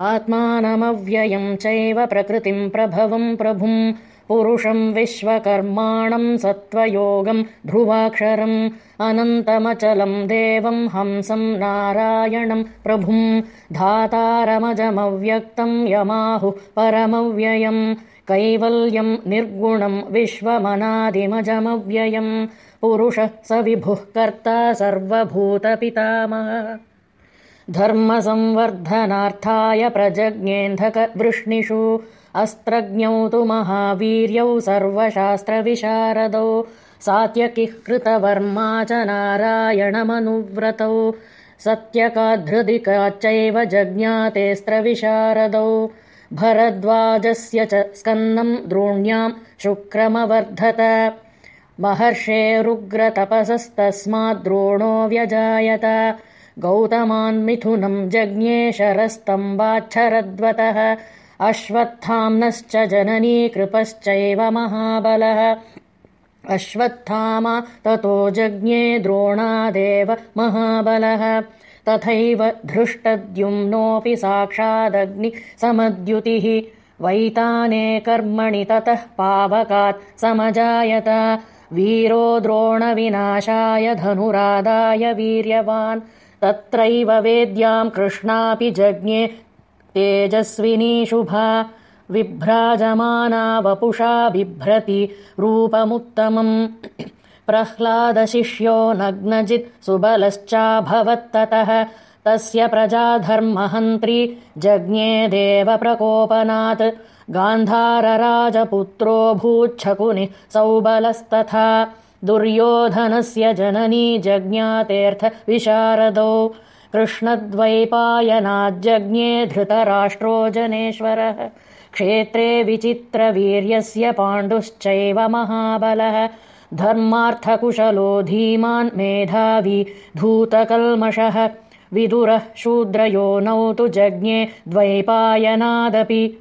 आत्मानमव्ययम् चैव प्रकृतिम् प्रभवम् प्रभुम् पुरुषम् विश्वकर्माणम् सत्त्वयोगम् ध्रुवाक्षरम् अनन्तमचलम् देवम् हंसम् नारायणम् प्रभुम्। धातारमजमव्यक्तम् यमाहुः परमव्ययम् कैवल्यम् निर्गुणम् विश्वमनादिमजमव्ययम्। पुरुषः स विभुः कर्ता सर्वभूतपितामह धर्मसंवर्धनार्थाय प्रजज्ञेऽन्धकवृष्णिषु अस्त्रज्ञौ तु महावीर्यौ सर्वशास्त्रविशारदौ सात्यकिः कृतवर्मा च नारायणमनुव्रतौ सत्यकाद्धृदिकाच्चैव जज्ञातेऽस्त्रविशारदौ भरद्वाजस्य च स्कन्नम् द्रोण्याम् शुक्रमवर्धत महर्षेरुग्रतपसस्तस्माद्द्रोणो व्यजायत गौतमान्मिथुनम् जज्ञे शरस्तम्बाच्छरद्वतः अश्वत्थाम्नश्च जननी कृपश्चैव महाबलः। अश्वत्थामा ततो जज्ञे द्रोणादेव महाबलः। तथैव धृष्टद्युम्नोऽपि साक्षादग्नि समद्युतिः। वैताने कर्मणि ततः पावकात् समजायत। वीरो द्रोणविनाशाय धनुरादाय वीर्यवान् तत्रैव वेद्याम् कृष्णापि जज्ञे तेजस्विनी शुभा विभ्राजमाना वपुषा बिभ्रति रूपमुत्तमम् प्रह्लादशिष्यो नग्नजित् सुबलश्चाभवत्ततः तस्य प्रजाधर्महन्त्री जज्ञे देवप्रकोपनात् गान्धारराजपुत्रो भूच्छकुनिः सौबलस्तथा दुर्योधनस्य जननी जज्ञातेऽर्थविशारदौ कृष्णद्वैपायनाज्जज्ञे धृतराष्ट्रो जनेश्वरः। क्षेत्रे विचित्रवीर्यस्य पाण्डुश्चैव महाबलः। धर्मार्थकुशलो धीमान् मेधावी धूतकल्मषः। विदुरः शूद्रयोनौ तु जज्ञे द्वैपायनादपि